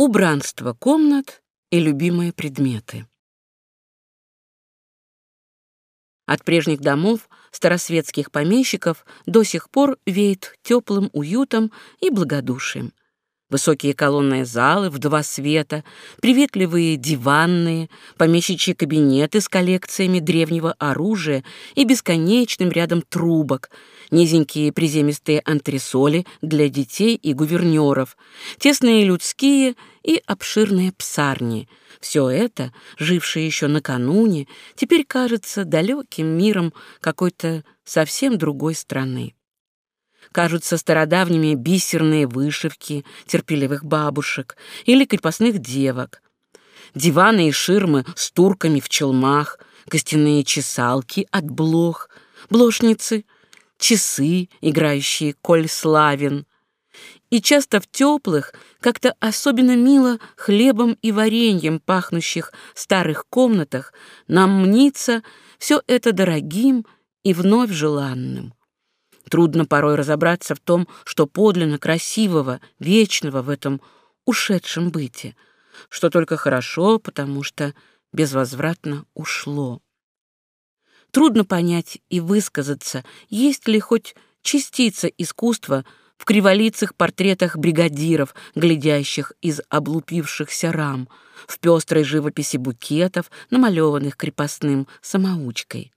Убранство комнат и любимые предметы. От прежних домов старосветских помещиков до сих пор веет теплым уютом и благодушием. Высокие колонные залы в два света, приветливые диванные, помещичьи кабинеты с коллекциями древнего оружия и бесконечным рядом трубок, низенькие приземистые антресоли для детей и гувернеров, тесные людские и обширные псарни. Все это, жившее еще накануне, теперь кажется далеким миром какой-то совсем другой страны кажутся стародавними бисерные вышивки терпеливых бабушек или крепостных девок, диваны и ширмы с турками в челмах, костяные чесалки от блох, блошницы, часы, играющие коль славен. И часто в теплых, как-то особенно мило хлебом и вареньем пахнущих старых комнатах нам мнится все это дорогим и вновь желанным. Трудно порой разобраться в том, что подлинно красивого, вечного в этом ушедшем быте, что только хорошо, потому что безвозвратно ушло. Трудно понять и высказаться, есть ли хоть частица искусства в криволицых портретах бригадиров, глядящих из облупившихся рам, в пестрой живописи букетов, намалеванных крепостным самоучкой.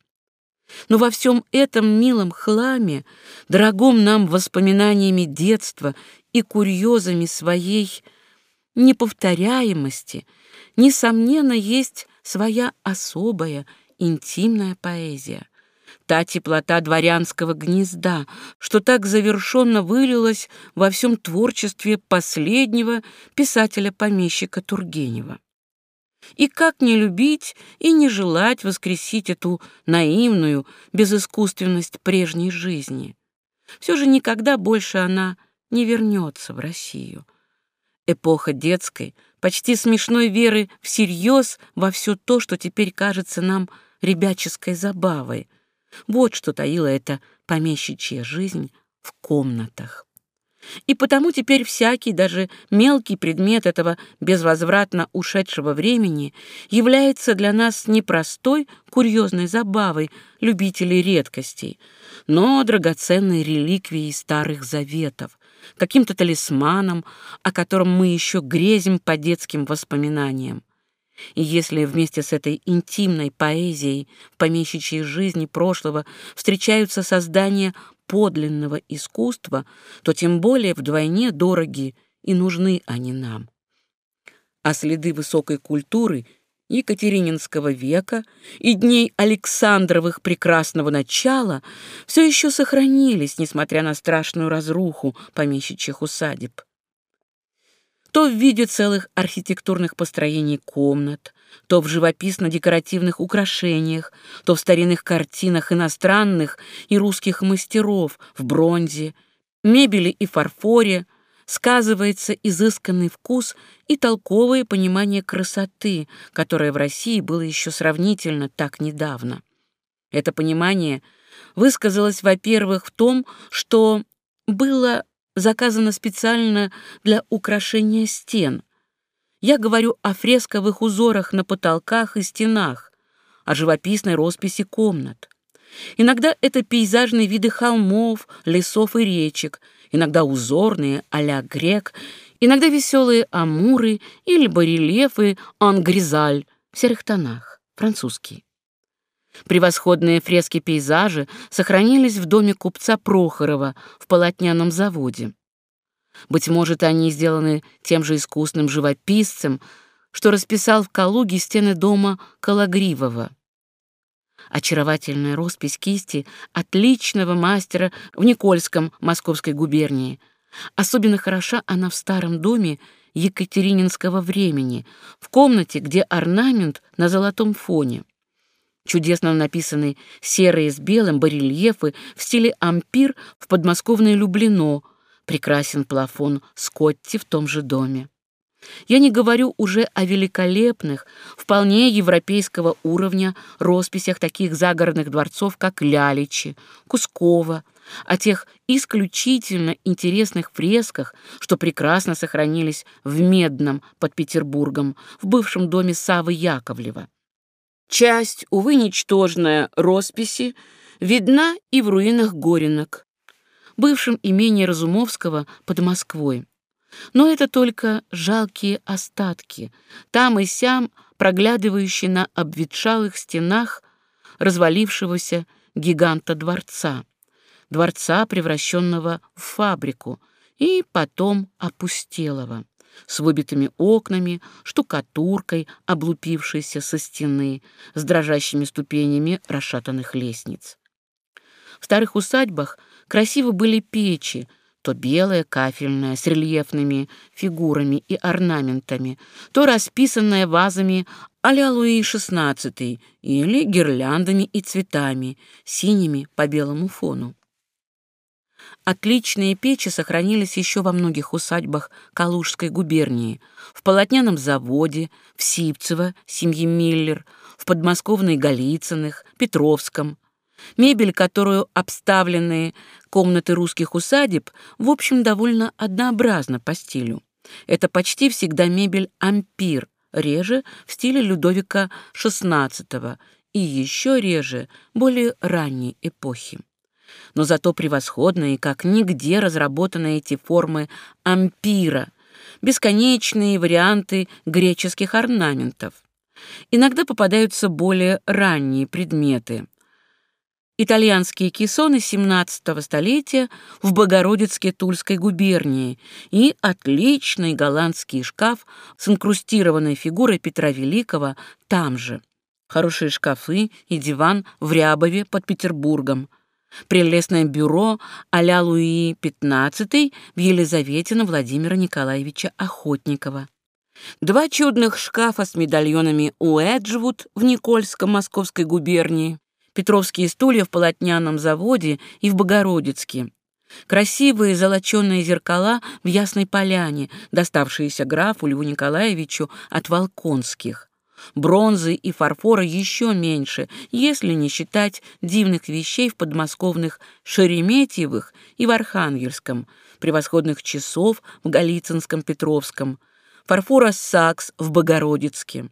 Но во всем этом милом хламе, дорогом нам воспоминаниями детства и курьезами своей неповторяемости, несомненно, есть своя особая интимная поэзия. Та теплота дворянского гнезда, что так завершенно вылилась во всем творчестве последнего писателя-помещика Тургенева. И как не любить и не желать воскресить эту наивную безыскусственность прежней жизни? Все же никогда больше она не вернется в Россию. Эпоха детской, почти смешной веры всерьез во все то, что теперь кажется нам ребяческой забавой. Вот что таила эта помещичья жизнь в комнатах. И потому теперь всякий, даже мелкий предмет этого безвозвратно ушедшего времени является для нас не простой курьезной забавой любителей редкостей, но драгоценной реликвией старых заветов, каким-то талисманом, о котором мы еще грезим по детским воспоминаниям. И если вместе с этой интимной поэзией помещичьей жизни прошлого встречаются создания подлинного искусства, то тем более вдвойне дороги и нужны они нам. А следы высокой культуры Екатерининского века и дней Александровых прекрасного начала все еще сохранились, несмотря на страшную разруху помещичьих усадеб то в виде целых архитектурных построений комнат, то в живописно-декоративных украшениях, то в старинных картинах иностранных и русских мастеров в бронзе, мебели и фарфоре, сказывается изысканный вкус и толковое понимание красоты, которое в России было еще сравнительно так недавно. Это понимание высказалось, во-первых, в том, что было заказано специально для украшения стен. Я говорю о фресковых узорах на потолках и стенах, о живописной росписи комнат. Иногда это пейзажные виды холмов, лесов и речек, иногда узорные а-ля грек, иногда веселые амуры или барельефы ангризаль в серых тонах, французские. Превосходные фрески-пейзажи сохранились в доме купца Прохорова в полотняном заводе. Быть может, они сделаны тем же искусным живописцем, что расписал в Калуге стены дома Калагривого. Очаровательная роспись кисти отличного мастера в Никольском Московской губернии. Особенно хороша она в старом доме Екатерининского времени, в комнате, где орнамент на золотом фоне. Чудесно написаны серые с белым барельефы в стиле ампир в подмосковное Люблино. Прекрасен плафон Скотти в том же доме. Я не говорю уже о великолепных, вполне европейского уровня росписях таких загородных дворцов, как Ляличи, Кускова, о тех исключительно интересных фресках, что прекрасно сохранились в Медном под Петербургом, в бывшем доме Савы Яковлева. Часть, увы, ничтожная, росписи видна и в руинах Горинок, бывшем имении Разумовского под Москвой. Но это только жалкие остатки, там и сям проглядывающие на обветшалых стенах развалившегося гиганта дворца, дворца, превращенного в фабрику, и потом опустелого, с выбитыми окнами, штукатуркой, облупившейся со стены, с дрожащими ступенями расшатанных лестниц. В старых усадьбах красиво были печи, то белая кафельная с рельефными фигурами и орнаментами, то расписанная вазами а-ля Луи XVI или гирляндами и цветами, синими по белому фону. Отличные печи сохранились еще во многих усадьбах Калужской губернии, в полотняном заводе, в Сипцево, семьи Миллер, в подмосковной Голицыных, Петровском, Мебель, которую обставленные комнаты русских усадеб, в общем, довольно однообразна по стилю. Это почти всегда мебель ампир, реже в стиле Людовика XVI и еще реже более ранней эпохи. Но зато превосходные, как нигде разработаны эти формы ампира, бесконечные варианты греческих орнаментов. Иногда попадаются более ранние предметы — итальянские кессоны XVII столетия в Богородицке Тульской губернии и отличный голландский шкаф с инкрустированной фигурой Петра Великого там же. Хорошие шкафы и диван в Рябове под Петербургом. Прелестное бюро а-ля Луи XV в Елизаветино Владимира Николаевича Охотникова. Два чудных шкафа с медальонами у Эджвуд в Никольском Московской губернии Петровские стулья в полотняном заводе и в Богородицке. Красивые золоченые зеркала в Ясной Поляне, доставшиеся графу Льву Николаевичу от Волконских. Бронзы и фарфора еще меньше, если не считать дивных вещей в подмосковных Шереметьевых и в Архангельском, превосходных часов в Голицынском Петровском, фарфора Сакс в Богородицке.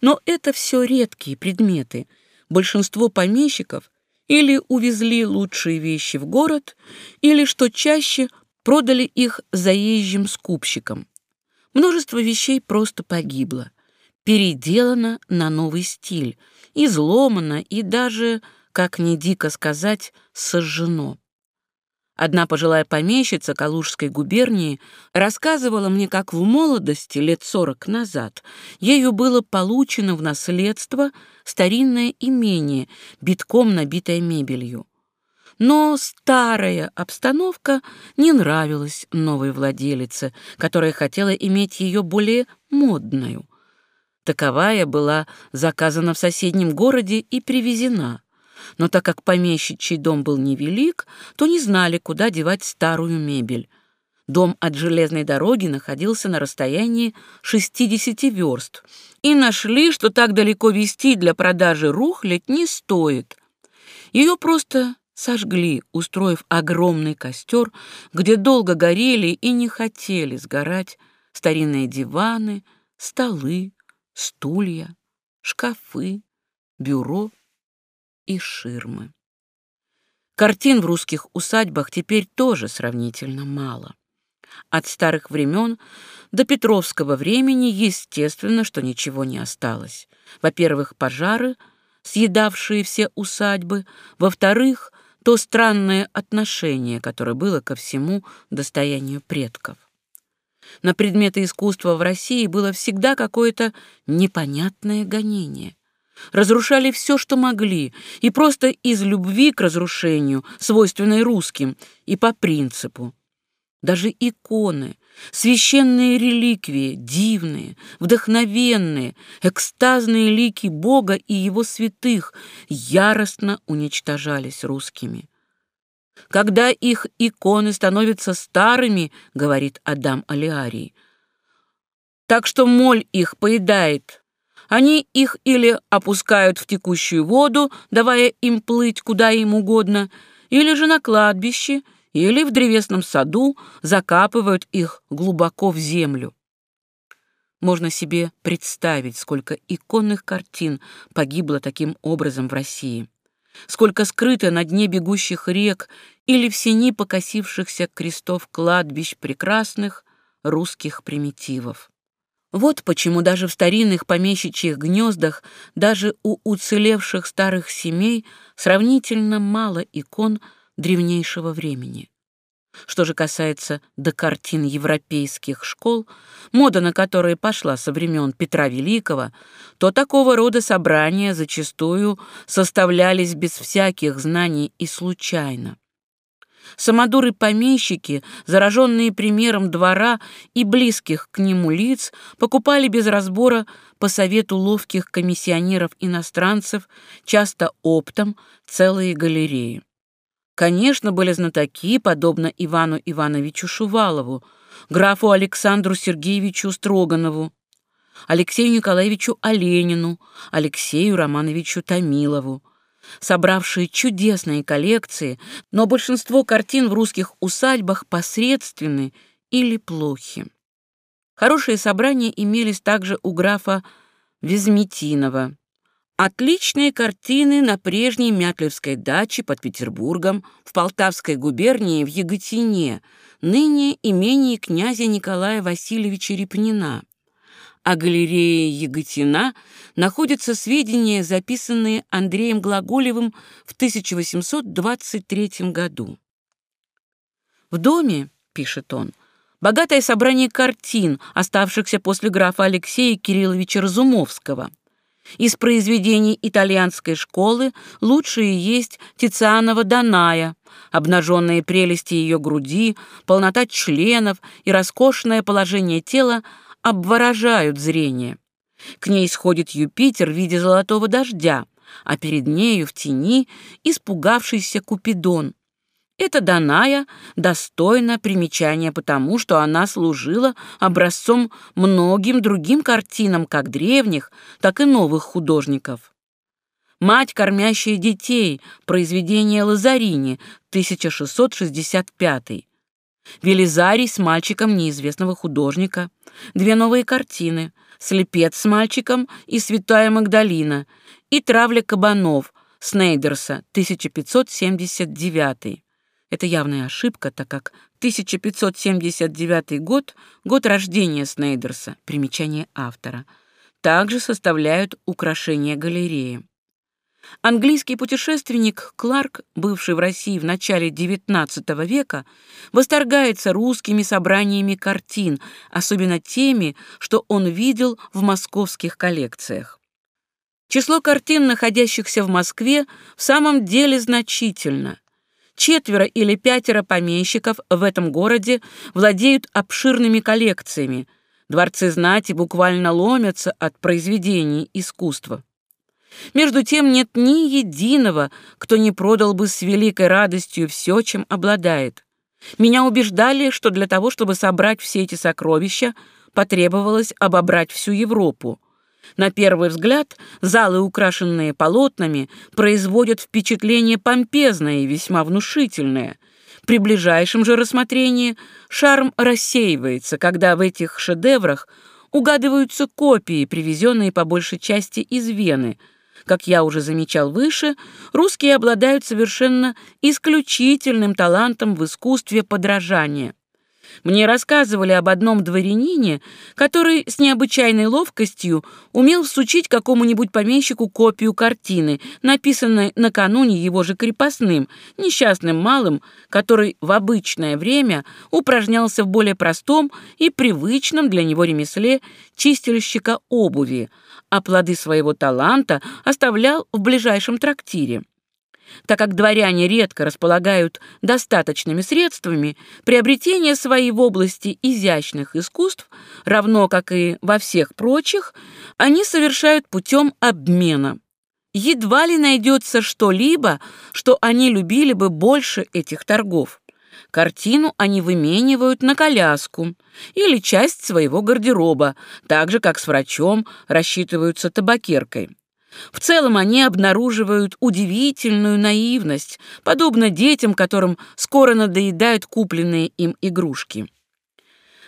Но это все редкие предметы — большинство помещиков или увезли лучшие вещи в город, или, что чаще, продали их заезжим скупщикам. Множество вещей просто погибло, переделано на новый стиль, изломано и даже, как не дико сказать, сожжено. Одна пожилая помещица Калужской губернии рассказывала мне, как в молодости, лет сорок назад, ею было получено в наследство старинное имение, битком набитое мебелью. Но старая обстановка не нравилась новой владелице, которая хотела иметь ее более модную. Таковая была заказана в соседнем городе и привезена но так как помещичий дом был невелик, то не знали, куда девать старую мебель. Дом от железной дороги находился на расстоянии 60 верст, и нашли, что так далеко везти для продажи рухлядь не стоит. Ее просто сожгли, устроив огромный костер, где долго горели и не хотели сгорать старинные диваны, столы, стулья, шкафы, бюро и ширмы. Картин в русских усадьбах теперь тоже сравнительно мало. От старых времен до Петровского времени естественно, что ничего не осталось. Во-первых, пожары, съедавшие все усадьбы. Во-вторых, то странное отношение, которое было ко всему достоянию предков. На предметы искусства в России было всегда какое-то непонятное гонение разрушали все, что могли, и просто из любви к разрушению, свойственной русским, и по принципу. Даже иконы, священные реликвии, дивные, вдохновенные, экстазные лики Бога и его святых яростно уничтожались русскими. Когда их иконы становятся старыми, говорит Адам Алиарий, так что моль их поедает они их или опускают в текущую воду, давая им плыть куда им угодно, или же на кладбище, или в древесном саду закапывают их глубоко в землю. Можно себе представить, сколько иконных картин погибло таким образом в России, сколько скрыто на дне бегущих рек или в сени покосившихся крестов кладбищ прекрасных русских примитивов. Вот почему даже в старинных помещичьих гнездах, даже у уцелевших старых семей сравнительно мало икон древнейшего времени. Что же касается до картин европейских школ, мода на которые пошла со времен Петра Великого, то такого рода собрания зачастую составлялись без всяких знаний и случайно. Самодуры-помещики, зараженные примером двора и близких к нему лиц, покупали без разбора по совету ловких комиссионеров-иностранцев, часто оптом, целые галереи. Конечно, были знатоки, подобно Ивану Ивановичу Шувалову, графу Александру Сергеевичу Строганову, Алексею Николаевичу Оленину, Алексею Романовичу Томилову, собравшие чудесные коллекции, но большинство картин в русских усадьбах посредственны или плохи. Хорошие собрания имелись также у графа Визметинова. Отличные картины на прежней Мятлевской даче под Петербургом, в Полтавской губернии, в Яготине, ныне имении князя Николая Васильевича Репнина о галерее Яготина находятся сведения, записанные Андреем Глаголевым в 1823 году. «В доме, — пишет он, — богатое собрание картин, оставшихся после графа Алексея Кирилловича Разумовского. Из произведений итальянской школы лучшие есть Тицианова Даная, обнаженные прелести ее груди, полнота членов и роскошное положение тела — обворожают зрение. К ней сходит Юпитер в виде золотого дождя, а перед нею в тени испугавшийся Купидон. Эта Даная достойна примечания потому, что она служила образцом многим другим картинам как древних, так и новых художников. «Мать, кормящая детей», произведение Лазарини, 1665 Велизарий с мальчиком неизвестного художника, две новые картины «Слепец с мальчиком» и «Святая Магдалина» и «Травля кабанов» Снейдерса, 1579. Это явная ошибка, так как 1579 год — год рождения Снейдерса, примечание автора. Также составляют украшения галереи. Английский путешественник Кларк, бывший в России в начале XIX века, восторгается русскими собраниями картин, особенно теми, что он видел в московских коллекциях. Число картин, находящихся в Москве, в самом деле значительно. Четверо или пятеро помещиков в этом городе владеют обширными коллекциями. Дворцы знати буквально ломятся от произведений искусства. Между тем нет ни единого, кто не продал бы с великой радостью все, чем обладает. Меня убеждали, что для того, чтобы собрать все эти сокровища, потребовалось обобрать всю Европу. На первый взгляд, залы, украшенные полотнами, производят впечатление помпезное и весьма внушительное. При ближайшем же рассмотрении шарм рассеивается, когда в этих шедеврах угадываются копии, привезенные по большей части из Вены – как я уже замечал выше, русские обладают совершенно исключительным талантом в искусстве подражания. Мне рассказывали об одном дворянине, который с необычайной ловкостью умел всучить какому-нибудь помещику копию картины, написанной накануне его же крепостным, несчастным малым, который в обычное время упражнялся в более простом и привычном для него ремесле чистильщика обуви, а плоды своего таланта оставлял в ближайшем трактире. Так как дворяне редко располагают достаточными средствами, приобретение своей в области изящных искусств, равно как и во всех прочих, они совершают путем обмена. Едва ли найдется что-либо, что они любили бы больше этих торгов. Картину они выменивают на коляску или часть своего гардероба, так же, как с врачом рассчитываются табакеркой. В целом они обнаруживают удивительную наивность, подобно детям, которым скоро надоедают купленные им игрушки.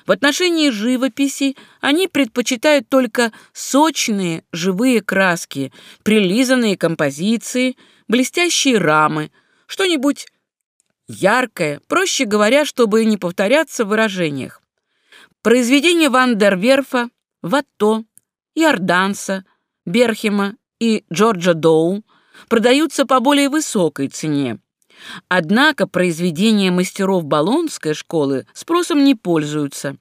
В отношении живописи они предпочитают только сочные живые краски, прилизанные композиции, блестящие рамы, что-нибудь яркое, проще говоря, чтобы не повторяться в выражениях. Произведения Ван дер Верфа, Ватто, Иорданса, Берхема и Джорджа Доу продаются по более высокой цене. Однако произведения мастеров Болонской школы спросом не пользуются.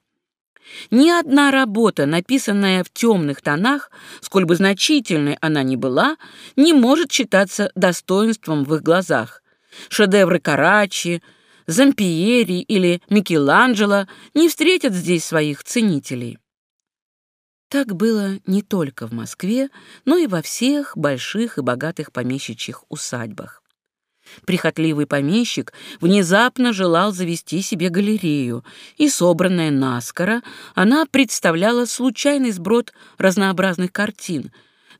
Ни одна работа, написанная в темных тонах, сколь бы значительной она ни была, не может считаться достоинством в их глазах. Шедевры Карачи, Зампиери или Микеланджело не встретят здесь своих ценителей. Так было не только в Москве, но и во всех больших и богатых помещичьих усадьбах. Прихотливый помещик внезапно желал завести себе галерею, и, собранная наскоро, она представляла случайный сброд разнообразных картин,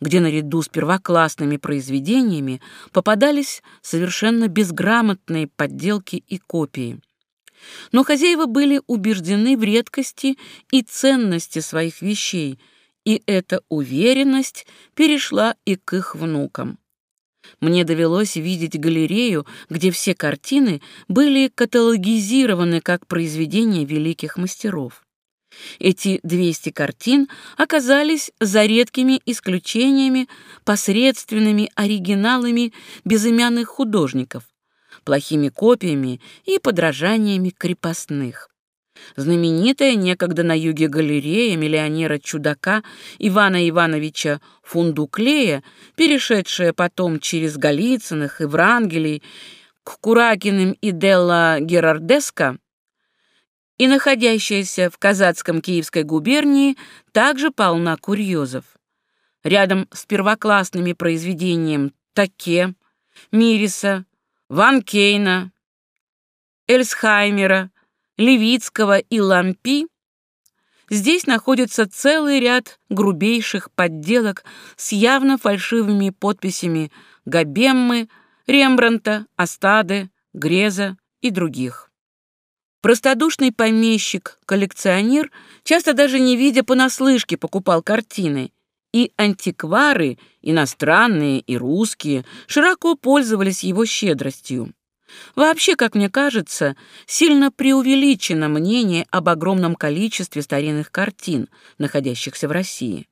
где наряду с первоклассными произведениями попадались совершенно безграмотные подделки и копии. Но хозяева были убеждены в редкости и ценности своих вещей, и эта уверенность перешла и к их внукам. Мне довелось видеть галерею, где все картины были каталогизированы как произведения великих мастеров. Эти 200 картин оказались, за редкими исключениями, посредственными оригиналами безымянных художников, плохими копиями и подражаниями крепостных. Знаменитая некогда на юге галерея миллионера-чудака Ивана Ивановича Фундуклея, перешедшая потом через Голицыных и Врангелей к Куракиным и Делла Герардеско, и находящаяся в казацком Киевской губернии, также полна курьезов. Рядом с первоклассными произведением Таке, Мириса, Ван Кейна, Эльсхаймера, Левицкого и Лампи, здесь находится целый ряд грубейших подделок с явно фальшивыми подписями Габеммы, Рембранта, Астады, Греза и других. Простодушный помещик-коллекционер, часто даже не видя понаслышке, покупал картины, и антиквары, иностранные и русские, широко пользовались его щедростью. Вообще, как мне кажется, сильно преувеличено мнение об огромном количестве старинных картин, находящихся в России.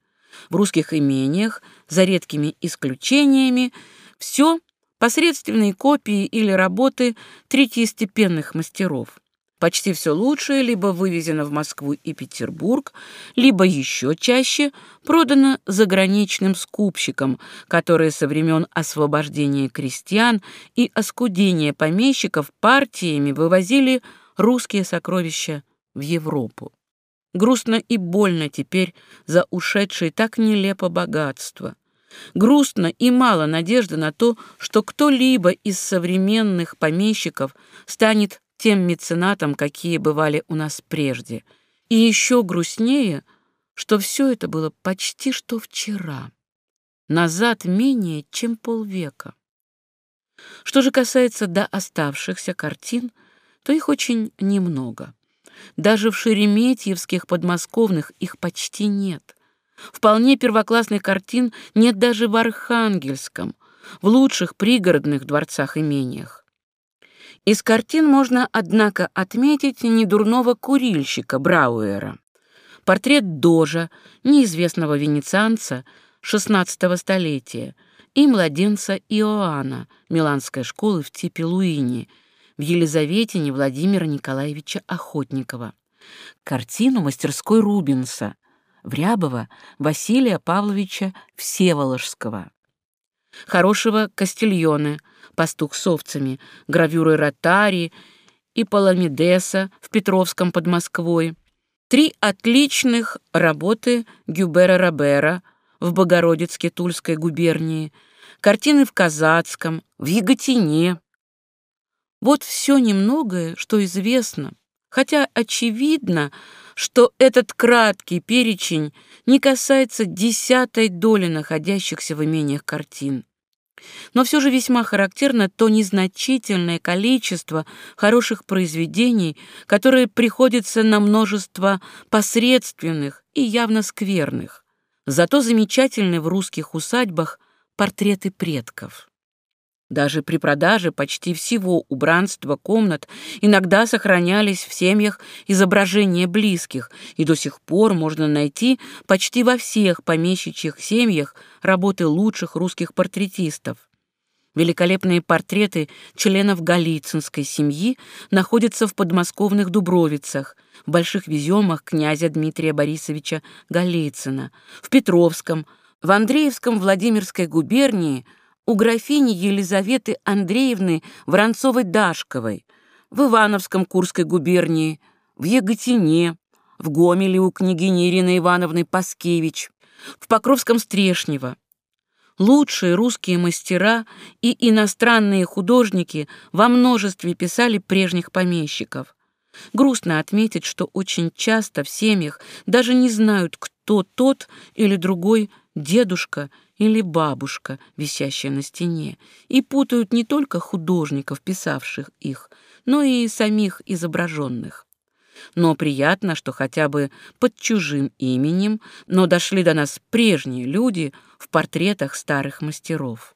В русских имениях, за редкими исключениями, все посредственные копии или работы третьестепенных мастеров. Почти все лучшее либо вывезено в Москву и Петербург, либо еще чаще продано заграничным скупщикам, которые со времен освобождения крестьян и оскудения помещиков партиями вывозили русские сокровища в Европу. Грустно и больно теперь за ушедшее так нелепо богатство. Грустно и мало надежды на то, что кто-либо из современных помещиков станет тем меценатам, какие бывали у нас прежде. И еще грустнее, что все это было почти что вчера, назад менее чем полвека. Что же касается до оставшихся картин, то их очень немного. Даже в шереметьевских подмосковных их почти нет. Вполне первоклассных картин нет даже в Архангельском, в лучших пригородных дворцах-имениях. Из картин можно, однако, отметить недурного курильщика Брауэра. Портрет Дожа, неизвестного венецианца XVI столетия, и младенца Иоанна Миланской школы в типе Луини в Елизаветине Владимира Николаевича Охотникова. Картину мастерской Рубенса в Рябова Василия Павловича Всеволожского. Хорошего Кастильоне – пастух с овцами, гравюры Ротари и Паламидеса в Петровском под Москвой, три отличных работы Гюбера Робера в Богородицке Тульской губернии, картины в Казацком, в Яготине. Вот все немногое, что известно, хотя очевидно, что этот краткий перечень не касается десятой доли находящихся в имениях картин. Но все же весьма характерно то незначительное количество хороших произведений, которые приходится на множество посредственных и явно скверных. Зато замечательны в русских усадьбах портреты предков. Даже при продаже почти всего убранства комнат иногда сохранялись в семьях изображения близких, и до сих пор можно найти почти во всех помещичьих семьях работы лучших русских портретистов. Великолепные портреты членов Голицынской семьи находятся в подмосковных Дубровицах, в Больших Веземах князя Дмитрия Борисовича Голицына, в Петровском, в Андреевском Владимирской губернии – у графини Елизаветы Андреевны Воронцовой-Дашковой, в Ивановском Курской губернии, в Яготине, в Гомеле у княгини Ирины Ивановны Паскевич, в Покровском Стрешнево. Лучшие русские мастера и иностранные художники во множестве писали прежних помещиков. Грустно отметить, что очень часто в семьях даже не знают, кто тот или другой дедушка или бабушка, висящая на стене, и путают не только художников, писавших их, но и самих изображенных. Но приятно, что хотя бы под чужим именем, но дошли до нас прежние люди в портретах старых мастеров.